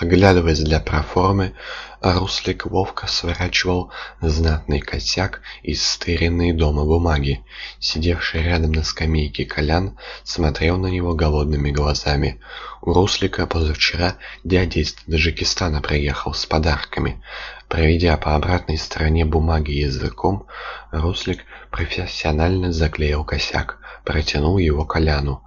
Оглядываясь для проформы, Руслик ловко сворачивал знатный косяк из стыренной дома бумаги. Сидевший рядом на скамейке Колян смотрел на него голодными глазами. У Руслика позавчера дядя из Таджикистана приехал с подарками. Проведя по обратной стороне бумаги языком, Руслик профессионально заклеил косяк, протянул его Коляну.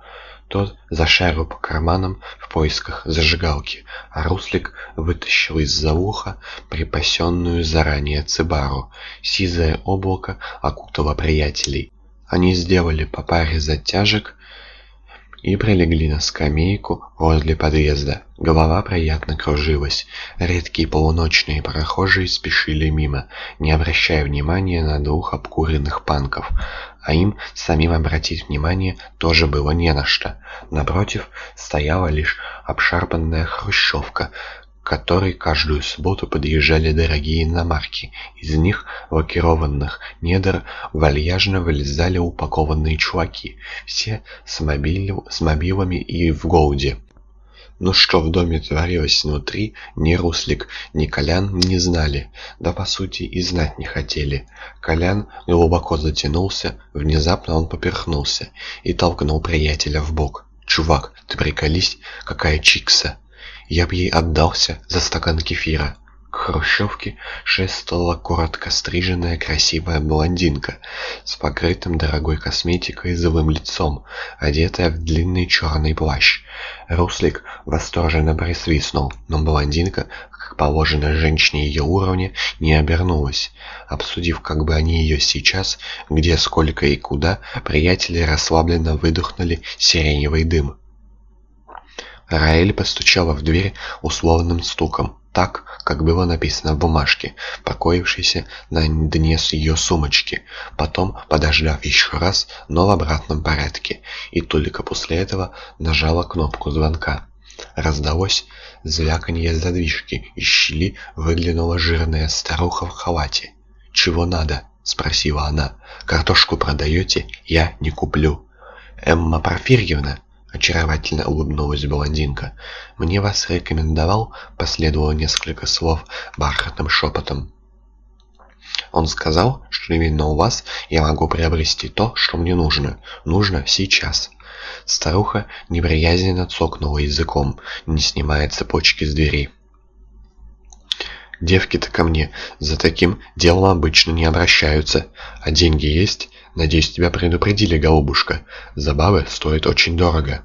Тот зашарил по карманам в поисках зажигалки, а Руслик вытащил из-за уха припасенную заранее цибару. Сизое облако окутало приятелей. Они сделали по паре затяжек и прилегли на скамейку возле подъезда. Голова приятно кружилась. Редкие полуночные прохожие спешили мимо, не обращая внимания на двух обкуренных панков а им самим обратить внимание тоже было не на что. Напротив стояла лишь обшарпанная хрущевка, которой каждую субботу подъезжали дорогие иномарки. Из них, лакированных недр, вальяжно вылезали упакованные чуваки, все с, мобиль... с мобилами и в голде. Но что в доме творилось внутри, ни Руслик, ни Колян не знали, да по сути и знать не хотели. Колян глубоко затянулся, внезапно он поперхнулся и толкнул приятеля в бок. «Чувак, ты приколись, какая чикса!» Я б ей отдался за стакан кефира. К хрущевке шествовала коротко стриженная красивая блондинка с покрытым дорогой косметикой злым лицом, одетая в длинный черный плащ. Руслик восторженно присвистнул, но блондинка, как положено женщине ее уровня, не обернулась. Обсудив, как бы они ее сейчас, где, сколько и куда, приятели расслабленно выдохнули сиреневый дым. Раэль постучала в дверь условным стуком так, как было написано в бумажке, покоившейся на дне ее сумочки, потом, подождав еще раз, но в обратном порядке, и только после этого нажала кнопку звонка. Раздалось звяканье задвижки, из щели выглянула жирная старуха в халате. «Чего надо?» — спросила она. «Картошку продаете? Я не куплю». «Эмма Порфирьевна?» Очаровательно улыбнулась блондинка. «Мне вас рекомендовал», — последовало несколько слов бархатным шепотом. Он сказал, что именно у вас я могу приобрести то, что мне нужно. Нужно сейчас. Старуха неприязненно цокнула языком, не снимая цепочки с двери. Девки-то ко мне за таким делом обычно не обращаются. А деньги есть? Надеюсь, тебя предупредили, голубушка. Забавы стоят очень дорого.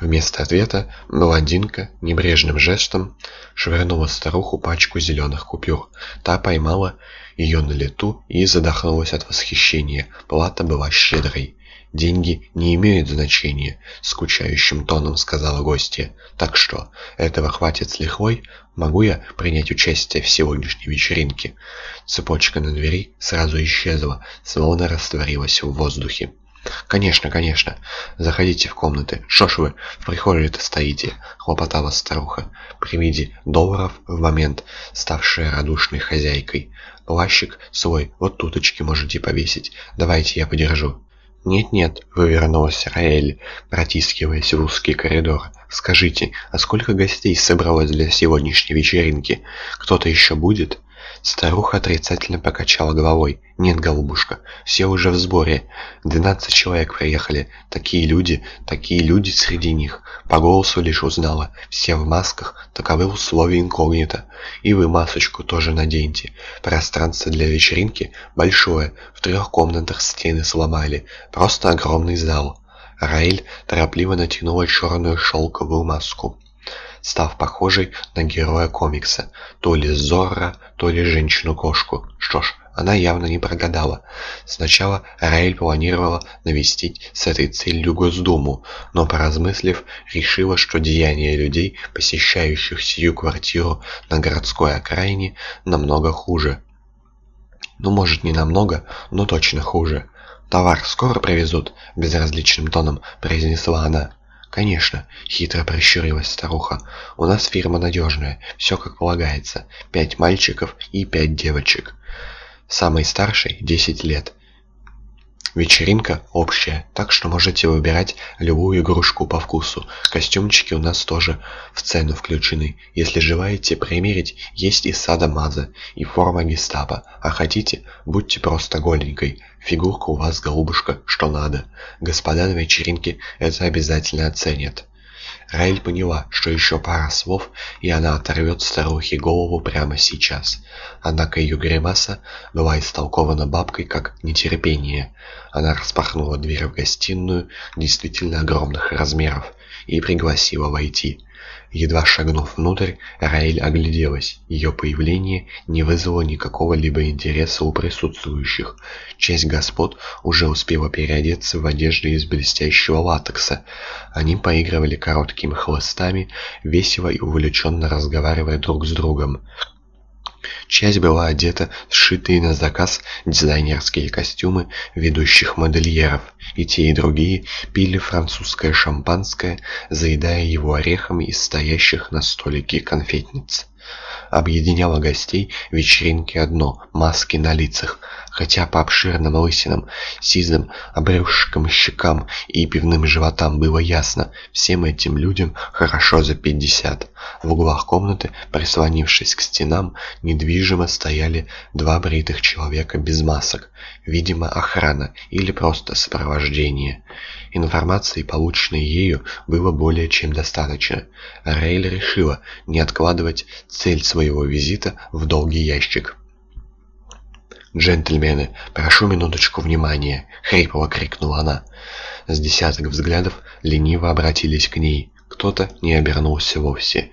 Вместо ответа блондинка небрежным жестом швырнула старуху пачку зеленых купюр. Та поймала ее на лету и задохнулась от восхищения. Плата была щедрой. «Деньги не имеют значения», — скучающим тоном сказала гостья. «Так что, этого хватит с лихвой? Могу я принять участие в сегодняшней вечеринке?» Цепочка на двери сразу исчезла, словно растворилась в воздухе. «Конечно, конечно. Заходите в комнаты. Что ж вы в прихожей-то стоите?» — хлопотала старуха, при виде долларов в момент ставшая радушной хозяйкой. «Плащик свой вот туточки можете повесить. Давайте я подержу». «Нет-нет», — вывернулась Раэль, протискиваясь в узкий коридор. «Скажите, а сколько гостей собралось для сегодняшней вечеринки? Кто-то еще будет?» Старуха отрицательно покачала головой. «Нет, голубушка, все уже в сборе. Двенадцать человек приехали. Такие люди, такие люди среди них. По голосу лишь узнала. Все в масках, таковы условия инкогнито. И вы масочку тоже наденьте. Пространство для вечеринки большое. В трех комнатах стены сломали. Просто огромный зал». Раэль торопливо натянула черную шелковую маску став похожей на героя комикса. То ли Зорро, то ли Женщину-кошку. Что ж, она явно не прогадала. Сначала Раэль планировала навестить с этой целью Госдуму, но, поразмыслив, решила, что деяния людей, посещающих сию квартиру на городской окраине, намного хуже. Ну, может, не намного, но точно хуже. «Товар скоро привезут?» — безразличным тоном произнесла она. «Конечно», — хитро прищурилась старуха. «У нас фирма надежная, все как полагается. Пять мальчиков и пять девочек. Самый старший — десять лет. Вечеринка общая, так что можете выбирать любую игрушку по вкусу. Костюмчики у нас тоже в цену включены. Если желаете примерить, есть и сада-маза, и форма гестапо. А хотите, будьте просто голенькой. Фигурка у вас, голубушка, что надо. Господа на вечеринке это обязательно оценят. Раэль поняла, что еще пара слов, и она оторвет старухе голову прямо сейчас. Однако ее гримаса была истолкована бабкой как нетерпение. Она распахнула дверь в гостиную, действительно огромных размеров, и пригласила войти. Едва шагнув внутрь, Раэль огляделась. Ее появление не вызвало никакого либо интереса у присутствующих. Часть господ уже успела переодеться в одежды из блестящего латекса. Они поигрывали короткими хлыстами, весело и увлеченно разговаривая друг с другом. Часть была одета сшитые на заказ дизайнерские костюмы ведущих модельеров, и те и другие пили французское шампанское, заедая его орехами из стоящих на столике конфетниц. Объединяло гостей вечеринки одно – маски на лицах, хотя по обширным лысинам, сизым обрюшкам щекам и пивным животам было ясно, всем этим людям хорошо за пятьдесят. В углах комнаты, прислонившись к стенам, недвижимо стояли два бритых человека без масок, видимо, охрана или просто сопровождение. Информации, полученной ею, было более чем достаточно. Рейль решила не откладывать цель своего визита в долгий ящик. «Джентльмены, прошу минуточку внимания!» — хрипло крикнула она. С десяток взглядов лениво обратились к ней. Кто-то не обернулся вовсе.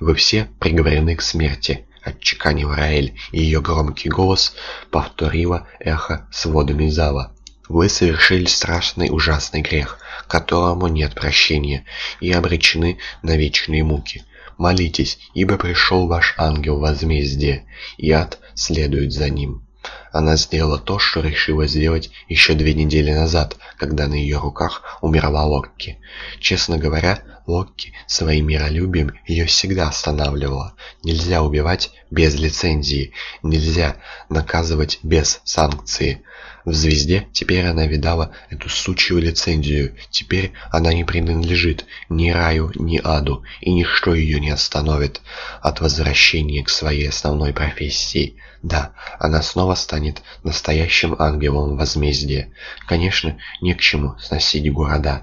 «Вы все приговорены к смерти», — отчеканил Раэль, и ее громкий голос повторило эхо с водами зала. «Вы совершили страшный ужасный грех, которому нет прощения, и обречены на вечные муки. Молитесь, ибо пришел ваш ангел возмездия, и ад следует за ним». Она сделала то, что решила сделать еще две недели назад, когда на ее руках умерла Локки. Честно говоря, Локки своим миролюбием ее всегда останавливала. Нельзя убивать без лицензии, нельзя наказывать без санкции. В «Звезде» теперь она видала эту сучью лицензию. Теперь она не принадлежит ни раю, ни аду, и ничто ее не остановит от возвращения к своей основной профессии. Да, она снова станет настоящим ангелом возмездия. Конечно, не к чему сносить города.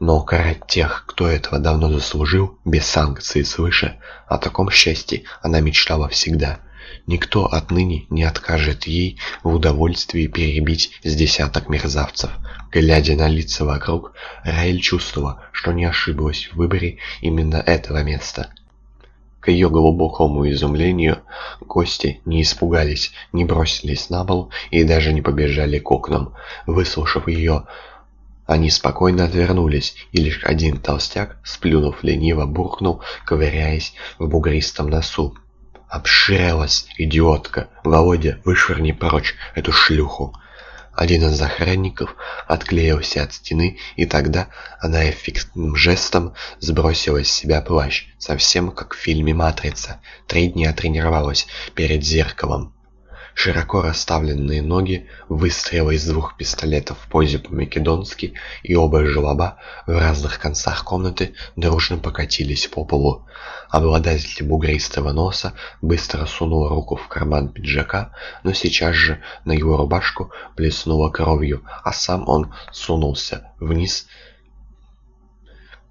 Но карать тех, кто этого давно заслужил, без санкций свыше, о таком счастье она мечтала всегда. Никто отныне не откажет ей в удовольствии перебить с десяток мерзавцев. Глядя на лица вокруг, Раэль чувствовала, что не ошиблась в выборе именно этого места. К ее глубокому изумлению, гости не испугались, не бросились на пол и даже не побежали к окнам. Выслушав ее, они спокойно отвернулись, и лишь один толстяк, сплюнув лениво, буркнул, ковыряясь в бугристом носу. «Обширялась, идиотка! Володя, вышвырни прочь эту шлюху!» Один из охранников отклеился от стены, и тогда она эффектным жестом сбросила с себя плащ, совсем как в фильме «Матрица». Три дня тренировалась перед зеркалом. Широко расставленные ноги, выстрелы из двух пистолетов в позе по-македонски и оба желоба в разных концах комнаты дружно покатились по полу. Обладатель бугристого носа быстро сунул руку в карман пиджака, но сейчас же на его рубашку плеснула кровью, а сам он сунулся вниз,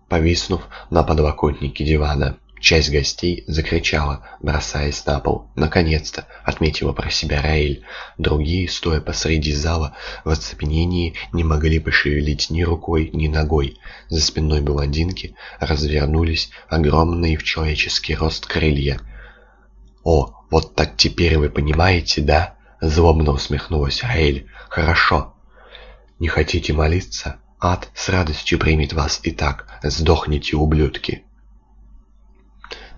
повиснув на подлокотнике дивана. Часть гостей закричала, бросаясь на пол. «Наконец-то!» — отметила про себя Раэль. Другие, стоя посреди зала, в оцепенении не могли пошевелить ни рукой, ни ногой. За спиной блондинки развернулись огромные в человеческий рост крылья. «О, вот так теперь вы понимаете, да?» — злобно усмехнулась Раэль. «Хорошо. Не хотите молиться? Ад с радостью примет вас и так. Сдохните, ублюдки!»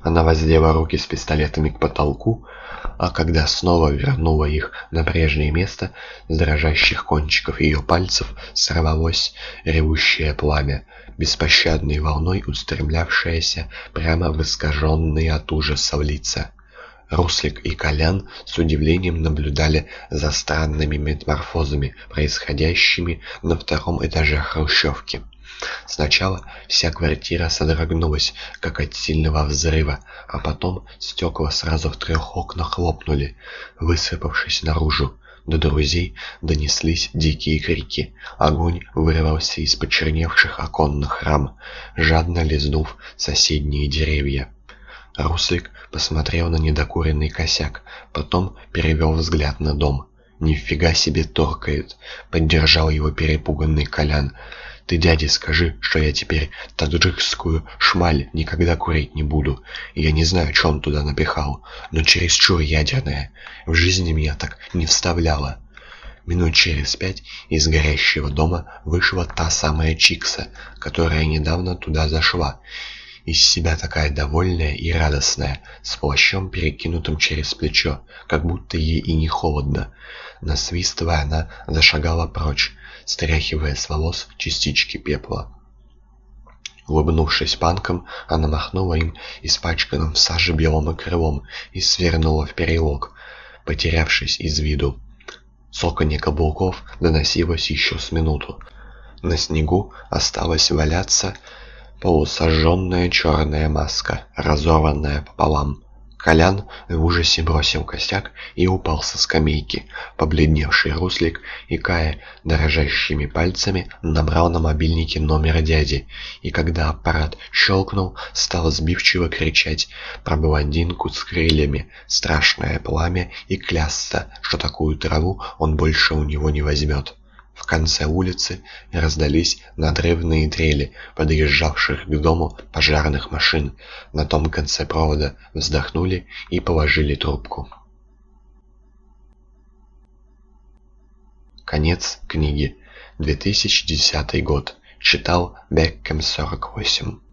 Она воздела руки с пистолетами к потолку, а когда снова вернула их на прежнее место, с дрожащих кончиков ее пальцев сорвалось ревущее пламя, беспощадной волной устремлявшееся прямо в искаженные от ужаса лица. Руслик и Колян с удивлением наблюдали за странными метаморфозами, происходящими на втором этаже хрущевки. Сначала вся квартира содрогнулась, как от сильного взрыва, а потом стекла сразу в трех окнах лопнули, высыпавшись наружу. До друзей донеслись дикие крики. Огонь вырвался из почерневших оконных рам, жадно лизнув соседние деревья. Руслик посмотрел на недокуренный косяк, потом перевел взгляд на дом. «Нифига себе торкает!» — поддержал его перепуганный Колян. «Ты дяде скажи, что я теперь таджикскую шмаль никогда курить не буду. Я не знаю, что он туда напихал, но чересчур ядерная. В жизни меня так не вставляло». Минут через пять из горящего дома вышла та самая Чикса, которая недавно туда зашла, из себя такая довольная и радостная, с плащом, перекинутым через плечо, как будто ей и не холодно. Насвистывая, она зашагала прочь, стряхивая с волос частички пепла. Улыбнувшись панком, она махнула им испачканным в саже белым крылом и свернула в переулок, потерявшись из виду. Цоканье каблуков доносилось еще с минуту. На снегу осталось валяться полусожженная черная маска, разорванная пополам. Колян в ужасе бросил косяк и упал со скамейки. Побледневший Руслик, икая дрожащими пальцами, набрал на мобильнике номер дяди, и когда аппарат щелкнул, стал сбивчиво кричать про блондинку с крыльями, страшное пламя, и клясться, что такую траву он больше у него не возьмет. В конце улицы раздались надрывные трели подъезжавших к дому пожарных машин. На том конце провода вздохнули и положили трубку. Конец книги. 2010 год. Читал Беккем 48.